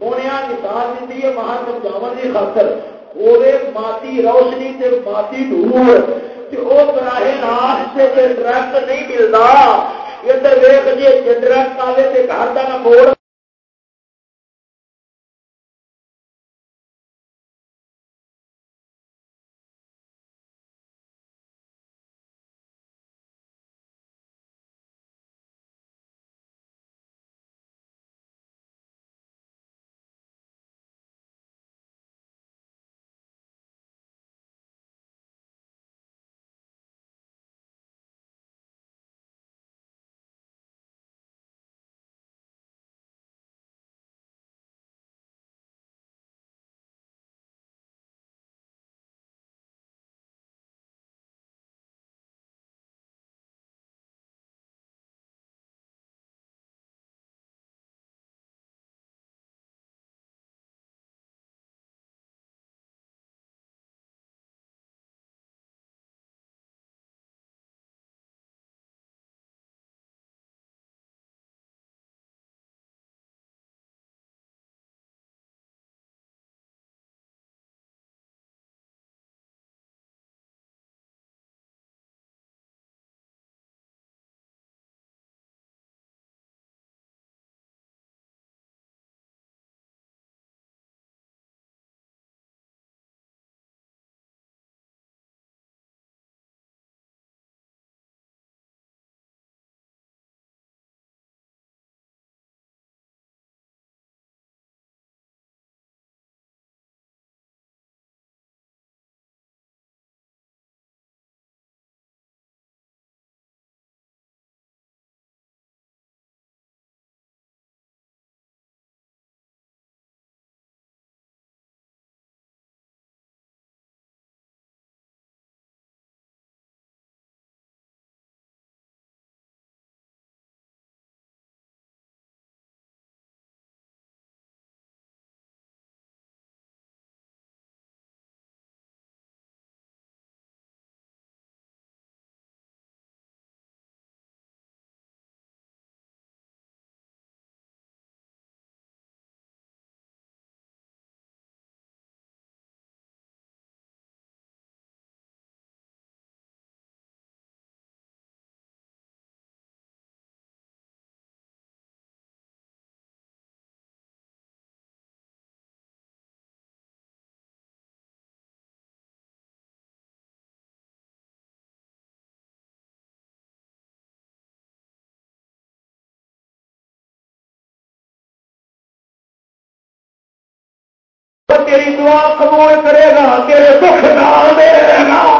انہیں نکال دیتی ہے باہر سمجھاو کی خاطر۔ ہوے ماتی روشنی تے ماتی ڈھور وہ براہ راست سے ڈرک نہیں ملتا ادھر ویخ جی ڈرک آئے تو گھر کا نہ موڑ۔ تیری دعا قبول کرے گا تیرے دکھ نال دے گا۔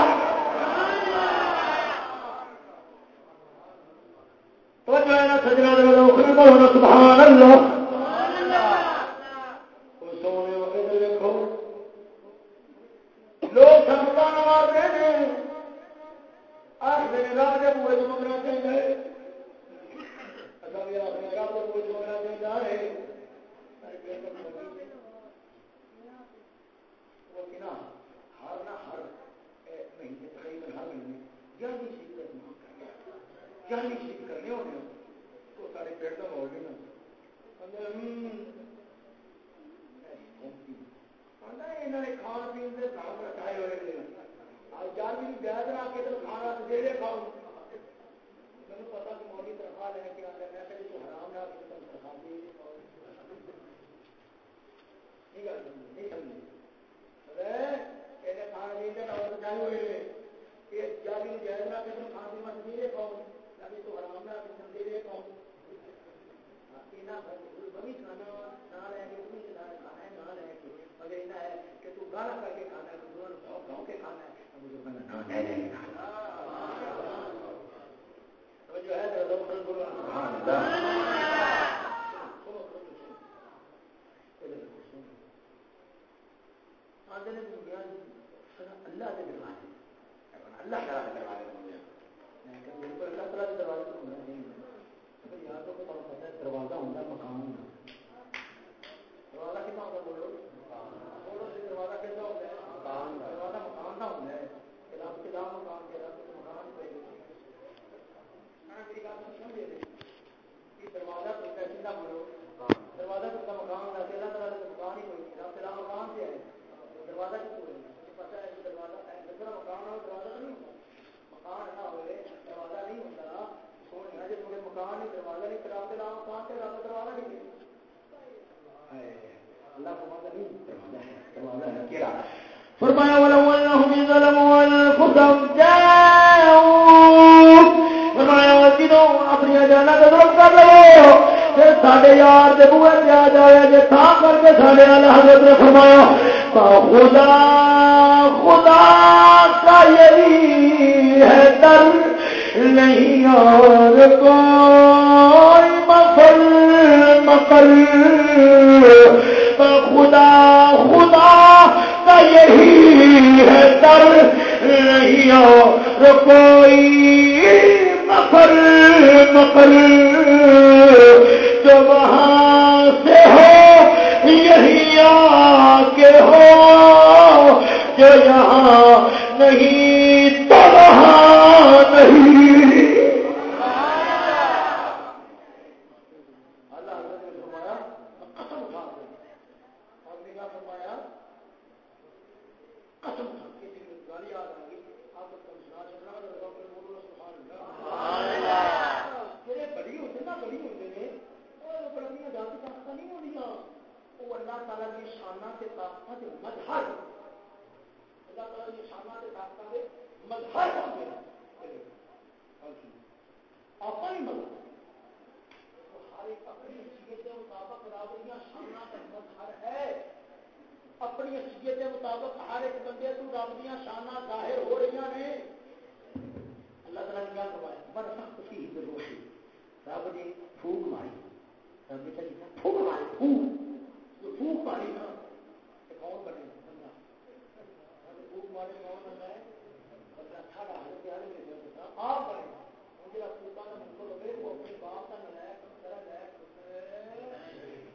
جائے ہوئے ہیں کہ جاگیر جائے گا کہ تم خاندی مت نہیں رہے کون جب تو آرام نہ کسم دے رہے کون جو ہے اللہ سے کروا دے اللہ تعالیٰ سے کروا میں کہ اللہ تعالیٰ سے کروا دے تو نہیں یہاں تو کون ہے دروازہ ہوتا ہے مقام ہوتا دروازہ کتنا ہوتا بولو دروازہ کیسا ہوتا ہے مقام دروازہ مقام نہ ہوتا ہے کلام کلام مقام کے رب کو پہ دروازہ تو کیسے نہ بولو دروازہ تو مقام ہوتا ہے اللہ ہی کوئی کلام سے ہے۔ دروازہ کیوں پتہ ہے کہ دروازہ دوسرا مکان ہو دروازہ نہیں ہوتا۔ مکان نہ ہوئے، دروازہ نہیں ہوتا۔ سوچنا جب مجھے مکان نہیں، دروازہ نہیں کرا کے مکان کے رابطہ دروازہ نہیں اللہ دروازہ نہیں، دروازہ ہے کیڑا فرمایا، ولو انهم ظلموا انفسهم جاءوا فرمایا جنوں اپنی جانا تے ضرب کر لو تے ساڈے یار دے بوئے تے آ جاوے جے تھا کر کے ساڈے اللہ حضرت نے فرمایا خدا خدا کا یہی ہے در، نہیں اور کوئی مفل مکر خدا خدا کا یہی ہے در، نہیں اور کوئی مفر مفر۔ جو وہاں سے ہو یہی آ کے ہو کہ یہاں نہیں تو وہاں نہیں۔ اپنی حیثیت کے مطابق ہر ایک بندے تو رب دیا شانہ ظاہر ہو رہی نے اللہ تعالیٰ نے کیا کروایا بڑا سخت خوشی ہی رب نے پھوک ماری۔ رب نے چلی پھوک ماری پھوک جو پھوک ماری نا کون بنے بندہ پھوک مارے کون بنتا ہے بندہ ساڑھا ہر پیارے میں آپ بنے جا پھوکا کا منکر ہوئے وہ اپنے باپ کا نلائک طرح لائق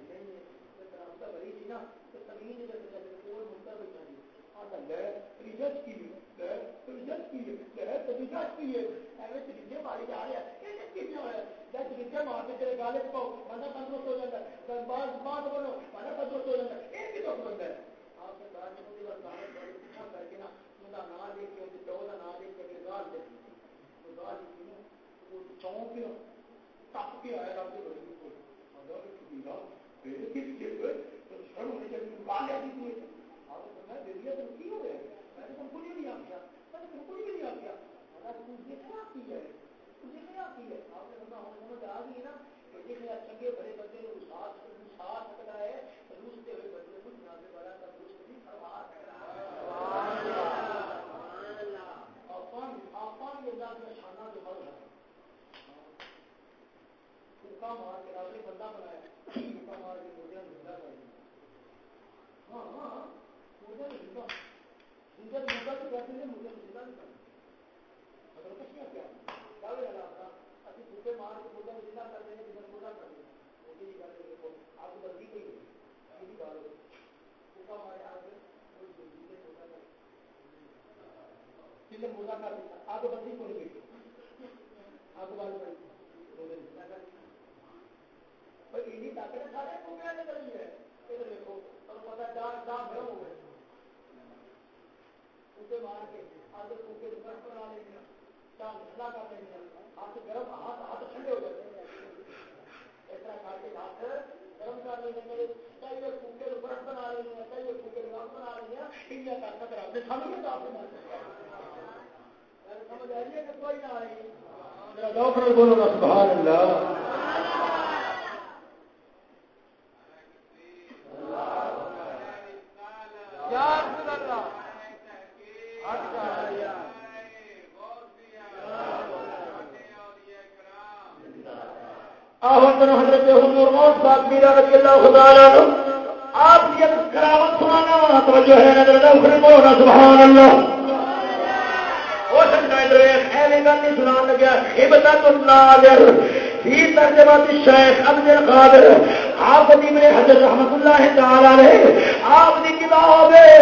نہیں ہے بڑی تھی نا تو تمین کوئی منتا بیٹھا جی آتا لے رجت کی رجت کی لے رجت کی ہے ایویں طریقے ماری جا رہے ہیں یہ کتنے ہوا ہے جب طریقے مار کے تیرے گالے پاؤ بندہ تندرست ہو جاتا ہے بعد بعد بولو بندہ تندرست ہو جاتا ہے یہ بھی دکھ بندہ ہے آپ کے بعد میں وہ گالے بڑے پیچھا کر کے نا ان کا نام لے کے ان کے پیو کا نام لے کے گال دے دی گال دی نا وہ چونک کے تپ کے آیا رب کے بڑے کو اللہ نے کبیرہ پھر کس کے تو شرم ہونے چاہیے گال لے دی میں دے دیا تو کی ہو گیا میں نے تم کو نہیں آ میں نے تم کو نہیں آ گیا تم دیکھنا کی ہے تم دیکھنا کی ہے آپ نے سمجھا ہم سمجھ آ گئی نا کہ دیکھنا چنگے بڑے بندے کو ساتھ ساتھ سکتا ہے روستے ہوئے بندے کو جناب بڑا کا دوست بھی فرما سکتا آفان آفان یہ اللہ کا شانہ جو ہے پھوکا مار کے آپ بندہ بنایا۔ پھوکا مار کے مردے زندہ کر دیا ہاں ہاں, ہاں، مردے زندہ زندہ زندہ تو کہتے ہیں مردے زندہ نہیں کرتے حضرت کیا؟ کیا کیا لگا تھا؟ ابھی پھوکے مار کے مردہ زندہ کر دیں گے جنہیں مردہ کر دیں موٹی جی کر دیکھو آپ کو بندی کوئی نہیں یہ بات پھوکا مارے آپ بندی کو نہیں گئی آپ کو بات پڑی طاقت سارے پوکے نے کری ہے ادھر دیکھو پتا ڈاک ڈاک گرم ہو گئے اسے مار کے آدھے پوکے پر بنا لیں گے چاند ٹھنڈا کر دیں گے ہاتھ گرم ہاتھ ہاتھ ٹھنڈے ہو جاتے ہیں اس طرح کر کے ہاتھ کرم کر رہے ہیں کئی لوگ پوکے برف بنا رہے ہیں کئی لوگ پوکے برف بنا رہے ہیں انڈیا کا خطرہ آپ نے سمجھ تو آپ نے سمجھ آئیے کہ کوئی نہ آئی بولو نا سبحان اللہ حضرت حضور موت صاحب میرا رضی اللہ خدا آپ کی کراوت سنانا وا توجہ ہے، نظر نوکری بولو سبحان اللہ ہو سکتا ہے گل نہیں لگیا الناظر فی الشیخ عبد القادر آپ نے حضرت رحمت اللہ تعالی آپ کی کتاب ہے۔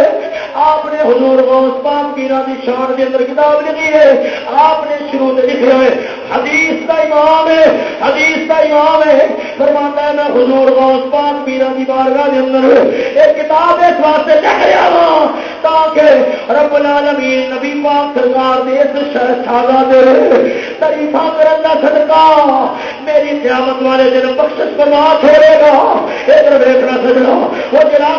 آپ نے حضور غوث پاک کی راضی شان کے اندر کتاب لکھی ہے۔ آپ نے شروع سے لکھے ہوئے حدیث کا امام ہے، حدیث کا امام ہے۔ فرماتا ہے، میں حضور غوث پاک میرا دی بارگاہ دے اندر ایک کتاب اس واسطے لکھ رہا ہوں تاکہ رب العالمین نبی پاک سرکار دے اس شہزادہ دے تعریفاں کرن دا صدقہ میری قیامت والے دن بخشش فرما چھوڑے گا۔ ادھر دیکھنا سجنا، وہ جنا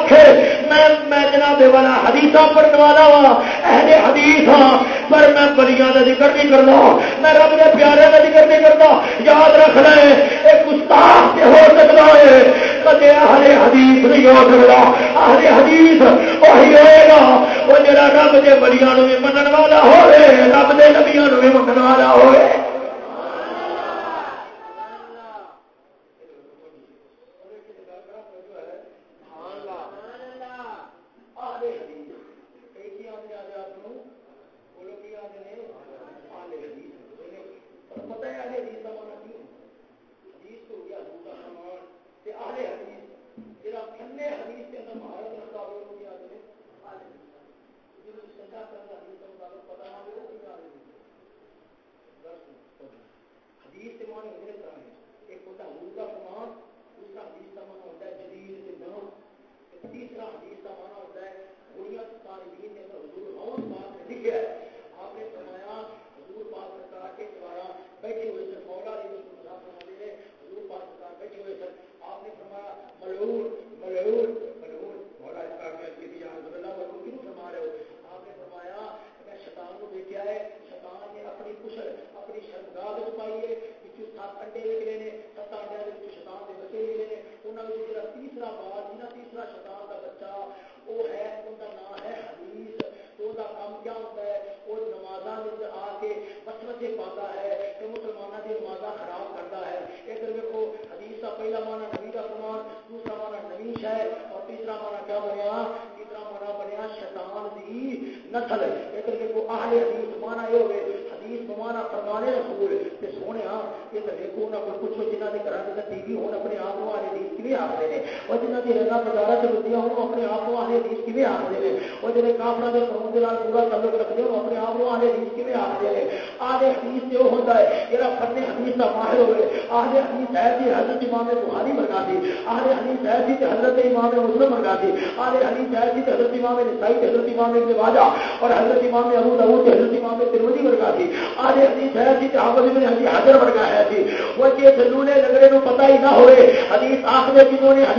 میں میں جناب والا حدیث پڑھنے والا وا اہل حدیث ہاں پر میں بلیاں کا ذکر نہیں کرنا۔ میں رب کے پیارے کا ذکر نہیں کرتا، یاد رکھ ہے ایک گستاخ سے ہو سکتا ہے۔ کدے ہر حدیث نہیں ہو سکتا ہر حدیث وہی ہوئے گا۔ وہ جڑا رب کے بلیاں بھی والا ہوئے، رب کے نبیاں بھی منن والا ہوئے۔ کہ اہل حدیث حدیث کے اندر مہارت رکھتا ہوگا وہ کیا کرے حدیث کا مطابق ہوتا ہے تیسرا حدیث کا معنی ہوتا ہے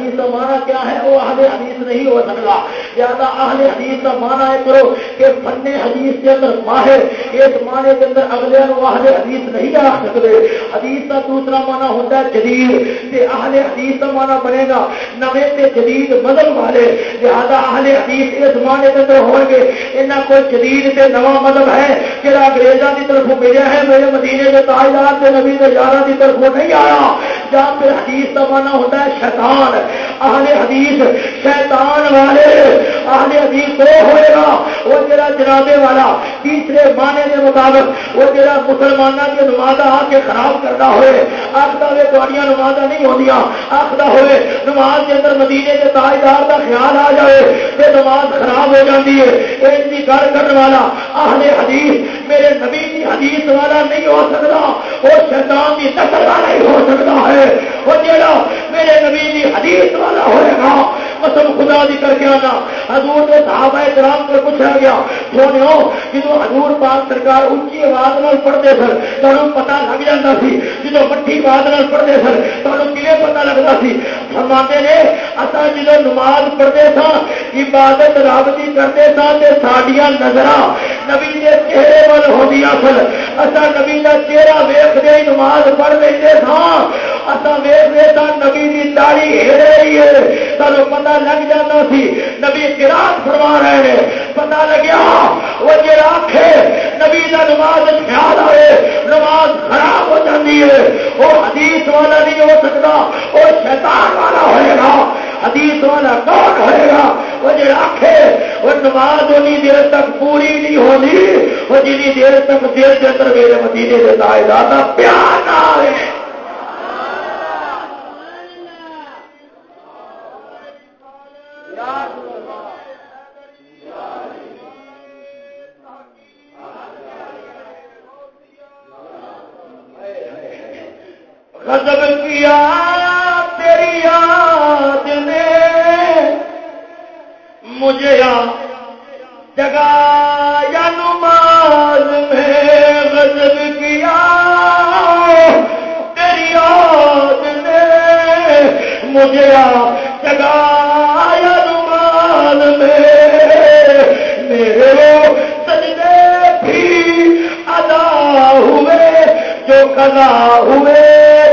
حدیث کا معنی کیا ہے؟ وہ اہل حدیث نہیں ہو سکتا۔ زیادہ اہل حدیث کا معنی یہ کرو کہ فن حدیث کے اندر ماہر اس معنی کے اندر اگلے اہل حدیث نہیں آ سکتے۔ حدیث کا دوسرا معنی ہوتا ہے جدید۔ کہ اہل حدیث کا معنی بنے گا۔ نویں سے جدید بدل والے۔ زیادہ اہل حدیث اس معنی کے اندر ہو گے۔ یہاں کوئی جدید سے نواں مطلب ہے۔ کہ انگریزوں کی طرف ملے ہے، میرے مدینے کے تاجدار سے نبی کے یارہ کی طرف نہیں آیا۔ یا پھر حدیث کا معنی ہوتا ہے شیطان۔ اہل حدیث، شیطان والے، اہل حدیث وہ ہوئے گا۔ وہ جرا جنابے والا، تیسرے معنی کے مطابق وہ جرا مسلمانوں کی نمازہ آ کے خراب کرنا ہوئے۔ آخر وہ تھوڑیاں نمازہ نہیں ہوتی آخر ہوئے، نماز کے اندر مدینے کے تاجدار کا خیال آ جائے کہ نماز خراب ہو جاتی ہے۔ اس کی گل کرنے والا، اہل حدیث، میرے نبی کی حدیث والا نہیں ہو سکتا۔ وہ شیطان کی نسل والا نہیں ہو سکتا ہے۔ وہ جا میرے نبی کی حدیث دیکھ والا ہوئے گا۔ قسم خدا دی کر کے آنا۔ حضور نے صحابہ کرام پر پوچھا گیا سونے ہو جدو حضور پاک سرکار اچھی آواز نال پڑھتے سر تمہیں پتا لگ جاتا سی۔ جدو مٹھی آواز نال پڑھتے سر تمہیں کلے پتا لگتا سی؟ فرماتے نے اصا جدو نماز پڑھتے سا عبادت رب کی کرتے سا تو سڈیا نظر نبی کے چہرے وال ہو سن۔ اصا نبی کا چہرہ ویختے ہی نماز پڑھ لیتے سا اصا کو پتا لگ جاتا سی نبی گراس فرما رہے ہیں۔ پتا لگیا، وہ جی آخ نبی کا نماز خیال آئے، نماز خراب ہو جاتی ہے۔ وہ حدیث والا نہیں ہو سکتا، وہ شیطان والا ہوئے گا۔ حدیث والا کون ہوئے گا؟ وہ جی آخے وہ نماز ہونی دیر تک پوری نہیں ہونی۔ وہ جنی دیر تک دیر کے اندر میرے مدینے کے دائیں پیار نہ آئے۔ غضب کیا تیری یاد نے۔ مجھے جگہ یا نماز میں غضب کیا تیری یاد نے۔ مجھے جگہ یا نماز میں میرے سجدے بھی ادا ہوئے، جو کلا ہوئے۔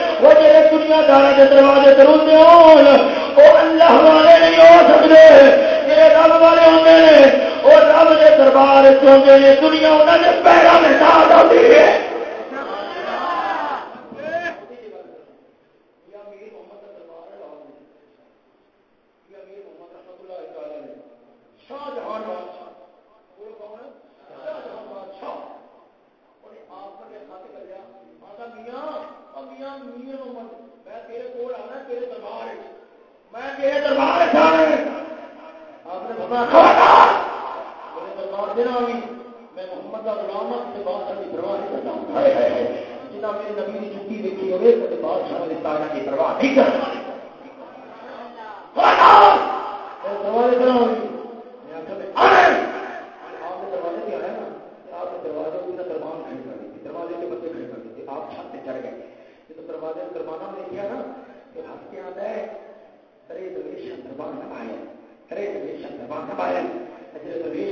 وہ جی دنیا دار کے دروازے روتے ہون وہ اللہ والے نہیں ہو سکتے جہے رب والے ہوتے وہ رب کے دربار چاہتے ہیں دنیا انہوں نے پیروں میں ساتھ ہوتی ہے۔ کی وجہ کی پرواہ نہیں ہے نا دربان درویش دربان درویش دربان ہے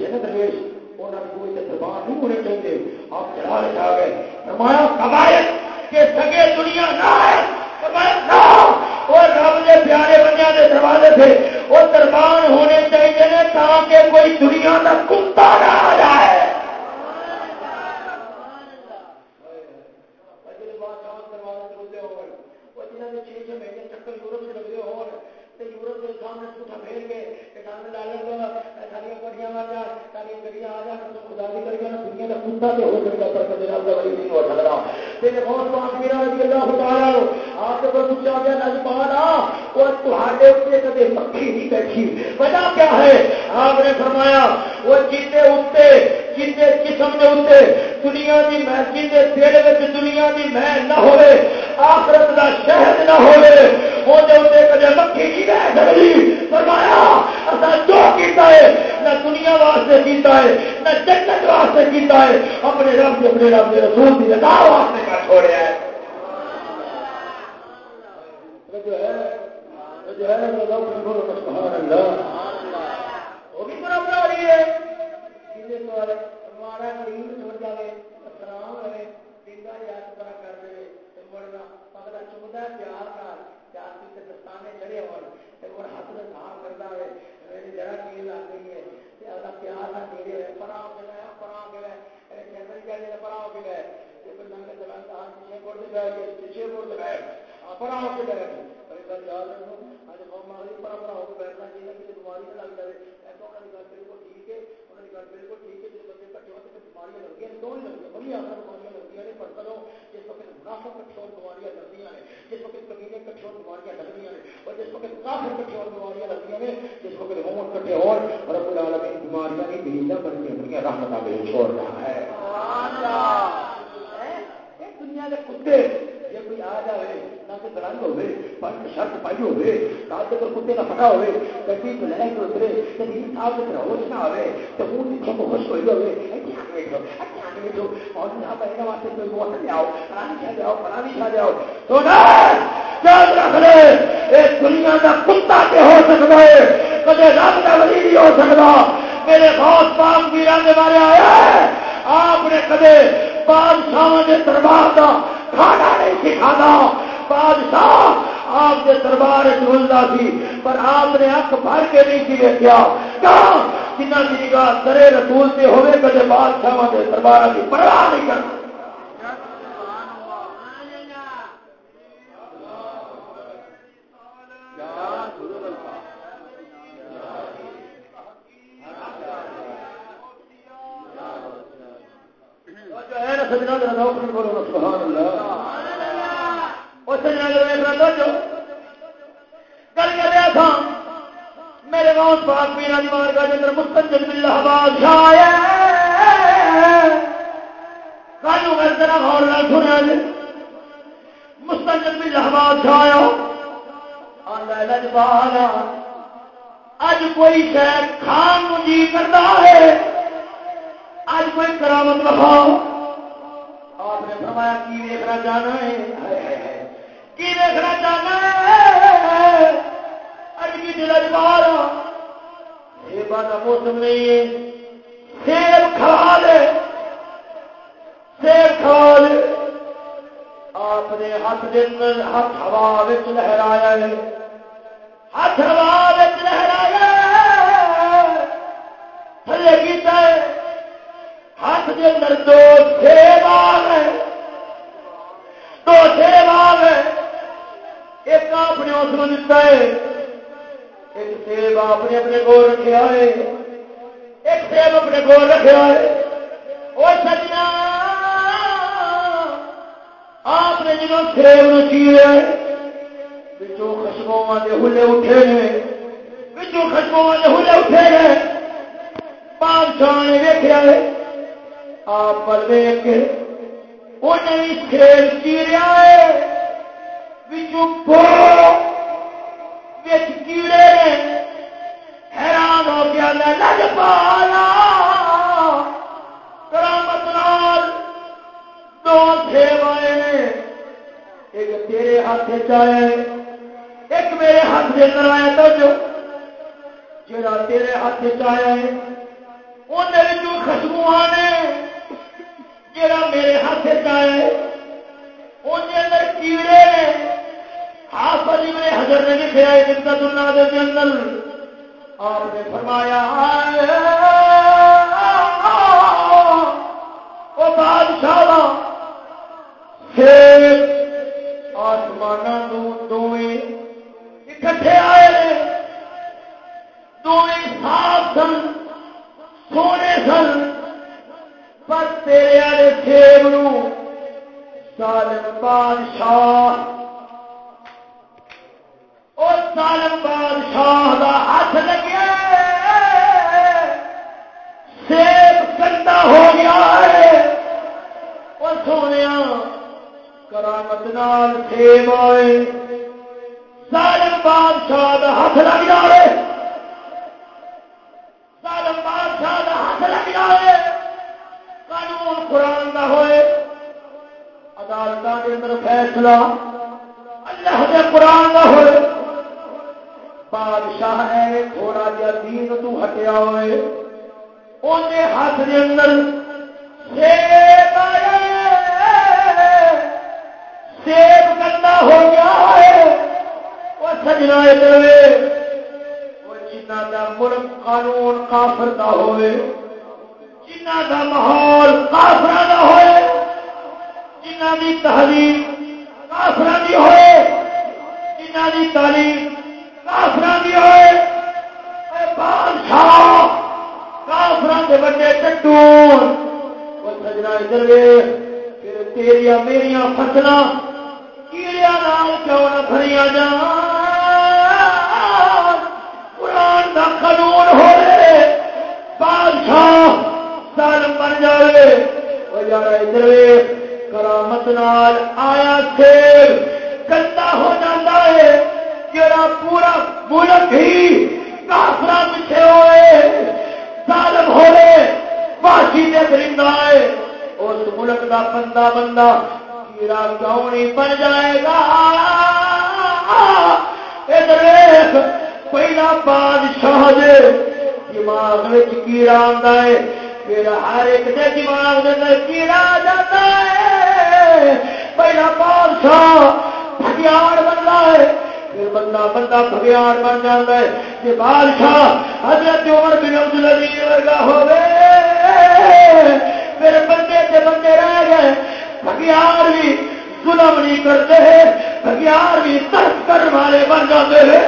نا کوئی دربان نہیں ہونے چاہیے آپ چڑھا لے جا گئے فرمایا تھے۔ وہ دربان ہونے چاہیے تاکہ کوئی دنیا کا کتا نہ آ جائے کتا تو ہو سکتا پر کدی رب کا ولی نہیں ہو سکتا تیرے بہت پاک میرا رضی اللہ خدا لو آپ کے پوچھا گیا نج پالا وہ تہاڈے اتنے کدے مکھی نہیں بیٹھی وجہ کیا ہے آپ نے فرمایا وہ جیتے اتنے جیتے جسم کے اتنے دنیا کی میں جیتے دل میں دنیا کی میں نہ ہوئے آخرت کا شہد نہ ہوئے وہ کدے مکھی نہیں رہ سکتی فرمایا اصل جو کیتا ہے نہ دنیا واسطے کیتا ہے نہ جنت واسطے کیتا ہے اپنے رب سے اپنے رب کے رسول کی رضا واسطے کا چھوڑیا ہے جو ہے جو ہے وہ بھی برابر ہو رہی ہے ہمارا غریب چھوڑ جائے سلام کرے دینا یاد پڑا کر دے مڑنا پگلا چکتا ہے پیار چار پیچھے دستانے چڑھے ہو ہاتھ میں کام کرتا ہے میری جگہ کی لگ گئی ہے پیار نہ دے پڑا ہو کے پڑا ہو کے پڑا ہو کے گئے پیچھے پڑ گئے پیچھے پڑ کے گئے ہو کے گئے یاد رکھو قوم ہو کے بیٹھنا چاہیے کسی بیماری لگ جائے ایسا انہوں نے بالکل ٹھیک ہے انہوں نے بالکل ٹھیک ہے جس بیماریاں نہیں بڑی آسان بیماریاں لگتی ہیں۔ پر کرو جس وقت منافع اور بیماریاں لگتی ہیں جس وقت کمینے کٹھے اور بیماریاں لگتی ہیں اور جس وقت کافر کٹھے اور بیماریاں لگتی ہیں جس وقت کٹھے رب العالمین بیماریاں نہیں بلکہ اپنی رحمت آگے چھوڑتا ہے۔ دنیا کے کتے جی کوئی آ جائے، نہ کوئی درنگ ہوے پنٹ شرٹ پائی ہوے کتے کا پٹا ہوے اترے صاحب کے نہ آئے تو پیچھے کو ہوئی واسطے کوئی موت لے آؤ، پرانی جاؤ پرانی جاؤ تو یاد رکھ لے دنیا کا کتا کے ہو سکتا ہے، کدے رب کا ولی نہیں ہو سکتا، میرے بہت پاک میرا کے بارے آیا آپ نے کدے بادشاہ کے دربار کا کھانا نہیں سکھانا بادشاہ آپ کے دربار چلتا سی، پر آپ نے اک بھر کے نہیں سی دیکھا جنہ کی نگاہ سرے رسول سے ہوئے کدے بادشاہ کے دربار کی پرواہ نہیں کرنا۔ سجنا بولو سبحان اللہ۔ گل کر رہا تھا میرے موت پاک میرا مار کا جنر مستجد بادشاہ کالو گل کرا غور نہ سنیا جی۔ مستجد بلّہ بادشاہ اج کوئی شہر کھان جی کرتا ہے۔ اج کوئی کرامت بخاؤ فرمایا کی دیکھنا جانا ہے۔ کی دیکھنا چاہنا اج کی دل اجبار سیبا کا موسم نہیں ہے۔ سیب کھا دے سیب کھا دے آپ نے ہاتھ دن ہاتھ ہوا لہرایا ہے۔ ہاتھ ہوا لہرایا تھلے کیتا ہے۔ ہاتھ کے اندر دو اس ہے۔ ایک سیب آپ نے اپنے گول رکھا ہے۔ ایک سیب اپنے گول رکھا ہے۔ وہ سجنا، آپ نے جنہوں سیب چیرے بچوں خشموں کے ہلے اٹھے ہیں بچوں خشموں کے ہلے اٹھے ہیں بادشاہ نے ویکیا ہے۔ آپ پر ویک کے وہ سیب چیریا ہے۔ بچوں کیڑے حیران ہو گیا لج پالا کرامت لال دو سیب آئے ایک تیرے ہاتھ چائے ایک میرے ہاتھ کے اندر آیا تو جو جا تیرے ہاتھ چایا ہے اندر خشبو نے جڑا میرے ہاتھ چاہے ان اندر کیڑے نے حافظ ابن حضر نے لکھا ہے دقت اللہ دے اندر آپ نے فرمایا وہ بادشاہ آسمان دونوں اکٹھے آئے دونوں صاف سن سونے سن پر تیرے والے سیب نو بادشاہ ظالم بادشاہ دا ہاتھ لگے۔ سیب گندا ہو گیا ہے۔ اور سونے کرامت نال سیب آئے۔ ظالم بادشاہ دا ہاتھ لگ جائے ظالم بادشاہ دا ہاتھ لگ جائے قانون قرآن دا ہوئے۔ عدالت کے اندر فیصلہ۔ اللہ کے قرآن کا ہوئے۔ بادشاہ ہے، تھوڑا جا دین تو ہٹیا ہوئے۔ انہیں ہاتھ کے اندر سیب سیب گندا ہو گیا ہے۔ وہ سجنا ادھر وہ جنہ کا ملک قانون کافر کا ہوئے، جنہ کا ماحول کافر کا ہوئے، جنہ کی تعلیم کافر کی ہوئے، جنہ کی تعلیم تیریا میریا فصل کیڑیا نال کیوں نہ بھریا جان؟ قرآن کا قانون ہوئے۔ بادشاہ سالم بن جائے وہ یار ادھر کرامت نال آیا سیب گندا ہو جاتا ہے۔ جڑا پورا ملک ہی کافرا پیچھے ہوئے، ظالم ہوئے باشی دے درندہ ہے، اس ملک دا بندہ بندہ کیڑا کیوں نہیں بن جائے گا؟ ادھر پہلا بادشاہ دے دماغ میں کیڑا آتا ہے پھر ہر ایک دے دماغ میں کیڑا جاتا ہے۔ پہلا بادشاہ بھگیار بنتا ہے پھر بندہ بندہ بھگیار بن جاتا ہے کہ بادشاہ حضرت عمر بن عبد العزیز ورگا ہوے میرے بندے سے بندے رہ گئے۔ بھگیار بھی ظلم نہیں کرتے بھگیار بھی ترک کرنے والے بن جاتے ہیں۔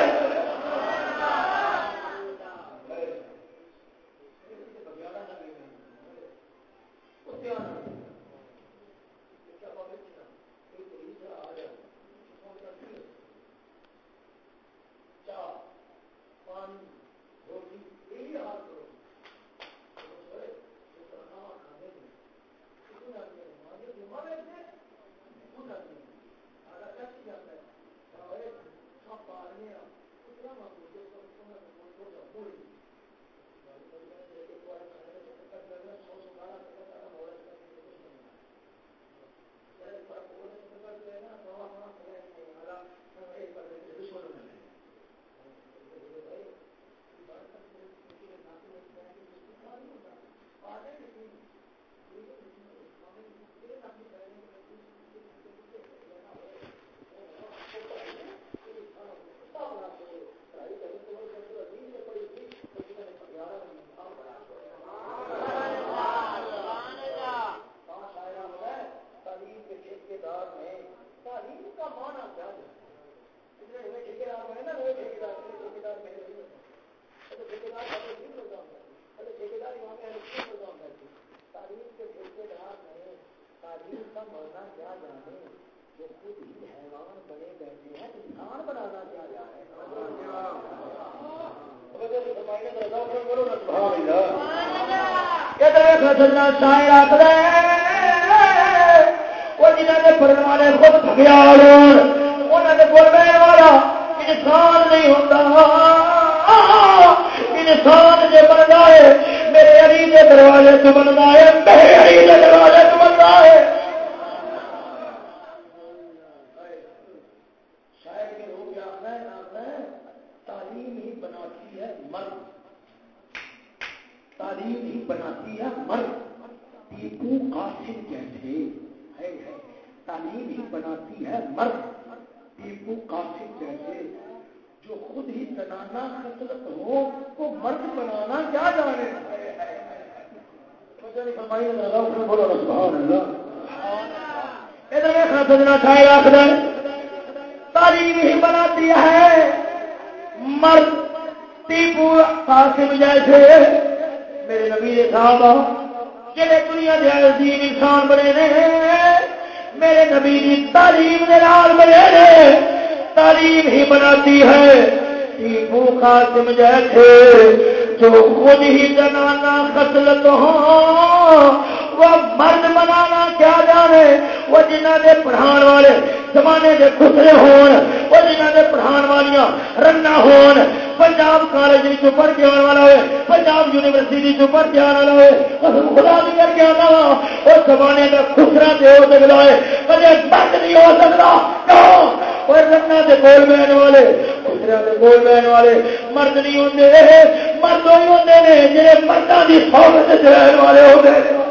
سجنا شاہ رکھ وہ جنہ کے پڑھنے والے خود بگیار ہونا نے بولنے والا انسان نہیں ہوتا انسان جی بنتا ہے میرے علی کے دروازے سے بنتا ہے میرے علی کے دروازے سے بنتا ہے تعلیم ہی بناتی ہے مرد ٹیپو قاسم جیسے جو خود ہی زنانہ خصلت ہو وہ مرد بنانا کیا جانے؟ تعلیم ہی بناتی ہے۔ مرد ٹیپو قاسم جیسے میرے نبی صاحب جڑے دنیا دے عظیم انسان بنے نے میرے نبی کی تعلیم کے نال بنے تعلیم ہی بناتی ہے۔ ٹیپو خاتم جیسے جو خود ہی جنانا خسلت ہوں وہ مرد بنانا کیا جانے؟ وہ جنہ دے پڑھان والے زمانے دے خسرے ہون، وہ جنہ دے پڑھان والیاں رنا ہون۔ پنجاب کالج جو پڑھ کے آنے والا ہے پنجاب یونیورسٹی جو پڑھ کے آنے والا ہے قسم خدا بھی کر کے آنا وا وہ زمانے کا خسرا سے ہو سکتا ہے۔ کدے مرد نہیں ہو سکتا کیوں اور رنا دے گول بہن والے، خسرے دے گول بہن والے۔ مرد نہیں ہوتے مرد وہی ہوتے ہیں جہے مردوں کی سہولت رہن والے ہوتے ہیں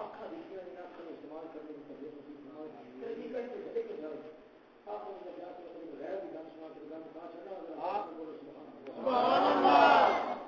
پاکہ دیکھنے والے آپ کا استعمال کرنے کی طبیعت کا استعمال کرنے کا بڑے کے درد آپ کو غیر بھی دن سنا کر سبحان اللہ۔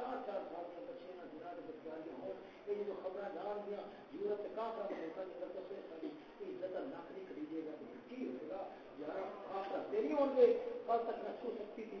چار چار سال کے بچے نہ گنا کے بچوائی ہو، یہ جو خبریں ڈال دیا یورپ کا کافر ہوتا نہیں کرتا سے خالی عزت نوکری خریدے گا تو کی ہوگا؟ یار آخر تیری ہوں گے کل تک نہ سو سکتی تھی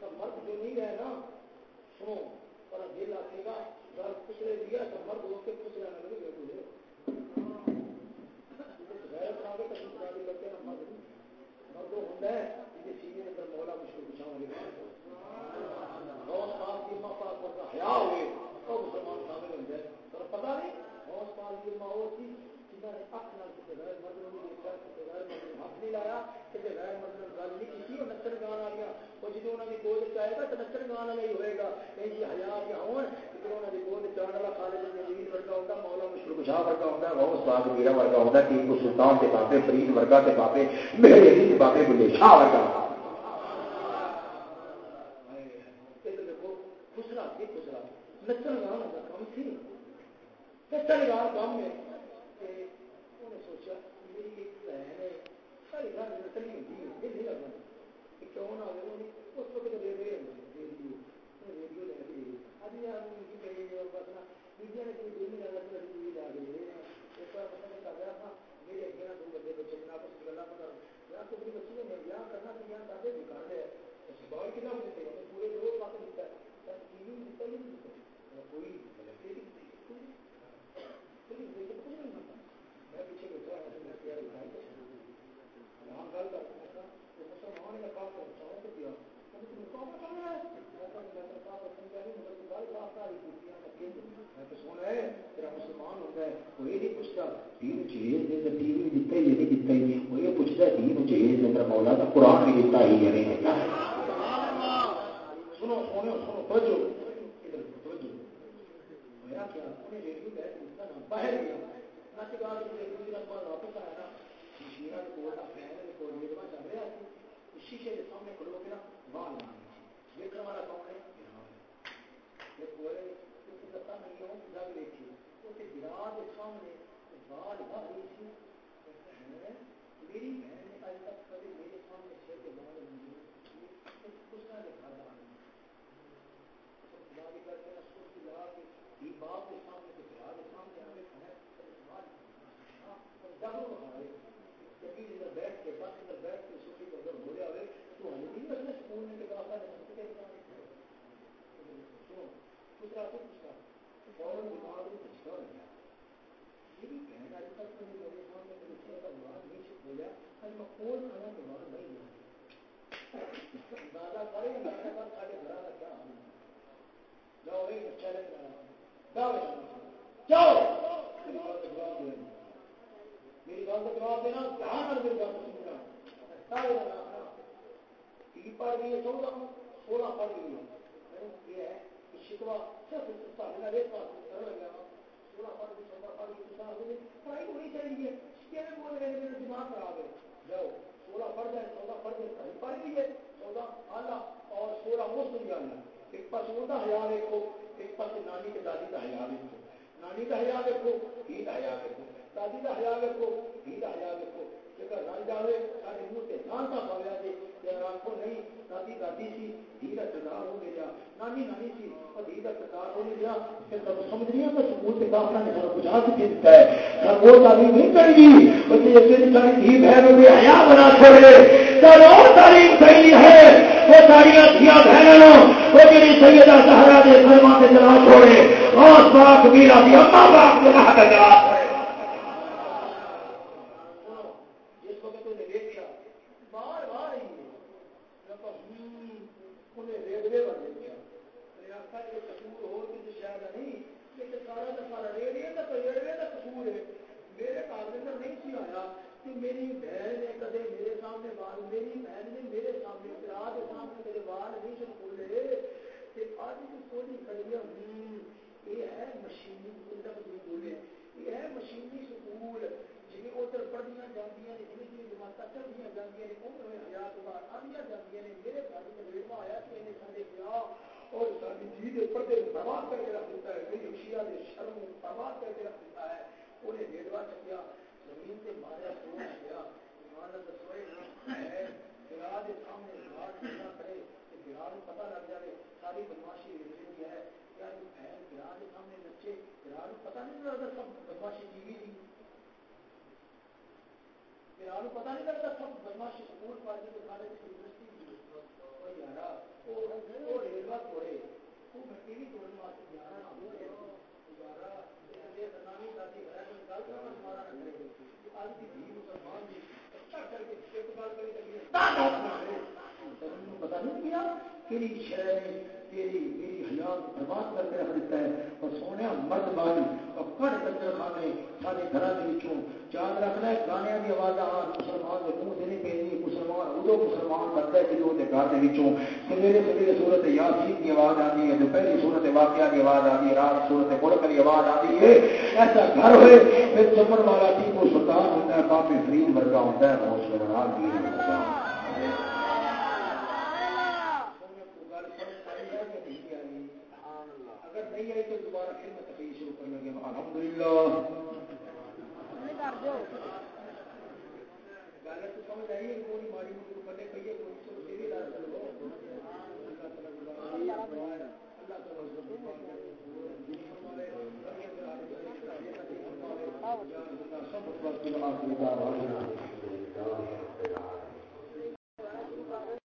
تو مرد جو نہیں رہے نا، سنو، پر دل آتے گا، گھر پچھلے دیا تو مرد ہو کے پوچھ رہا لگے گا تجھے مرد ہوتا ہے زمانہ میں ہی ہوئے گا۔ یہ ہوں؟ والا خالد ورگا ہوتا، مولا ورگا ہوتا ہے میرا ورگا ہوتا ہے کو سلطان کے پاپے فرید ورگا کے میرے کے بلے شاہ ورگا۔ کام تھی۔ نچن گانا کام میں اندر مولانا قرآن دیتا ہی نہیں دیتا ہے باہر عقیدہ حیا رکھو عید حیا رکھو حیا رکھو عید حیا رکھو جگہ منہ نان کا جی نہیں، دادی دادی سی سردار ہو گیا۔ نانی نانی سی، اور سردار ہو گیا۔ پھر کے کافلا نے کے دیتا ہے۔ وہ تعلیم نہیں کرے گی جیسے دھی بہن ہوگی حیا بنا چھوڑے۔ ضرور تعلیم کری ہے، وہ ساریا دیا بہنوں، وہ جی سیدہ سہارا دے فرما کے جناب چھوڑے۔ اور پاک میرا بھی اما پاک کے راہ ساری بدماشی ہوئی ہے کیا گرا کے سامنے نچے گرا پتا نہیں لگتا سب بدماشی کی بھی تھی گرا پتا نہیں لگتا سب بدماشی سکول پڑھ کے سارے یونیورسٹی کوئی یارا وہ ریلوا توڑے وہ مٹی بھی توڑنے واسطے جانا نہ یارا نانی دادی گل کرنا ہمارا پتا نہیں کیا تیری تیری میری حیات برباد کر کے رکھ دیتا ہے اور سونے مرد باری اور کڑ کنجر خانے، سارے گھر کے یاد رکھنا ہے، گانے کی آواز آ، مسلمان کے منہ سے نہیں پہ مسلمان ادو مسلمان بنتا ہے جدو کے گھر کے سویرے سویرے سورت یاسین کی آواز آتی ہے دوپہری سورت واقعہ کی آواز آتی ہے، رات سورت ملک کی آواز آتی ہے۔ ایسا گھر ہوئے، پھر چمن والا ٹی کو سلطان ہوتا ہے کافی فرید ورگا ہوتا ہے، بہت سے بڑا ہوتا ہے اگر نہیں آئی تو دوبارہ پھر میں تقریر شروع کرنے لگا الحمد للہ گل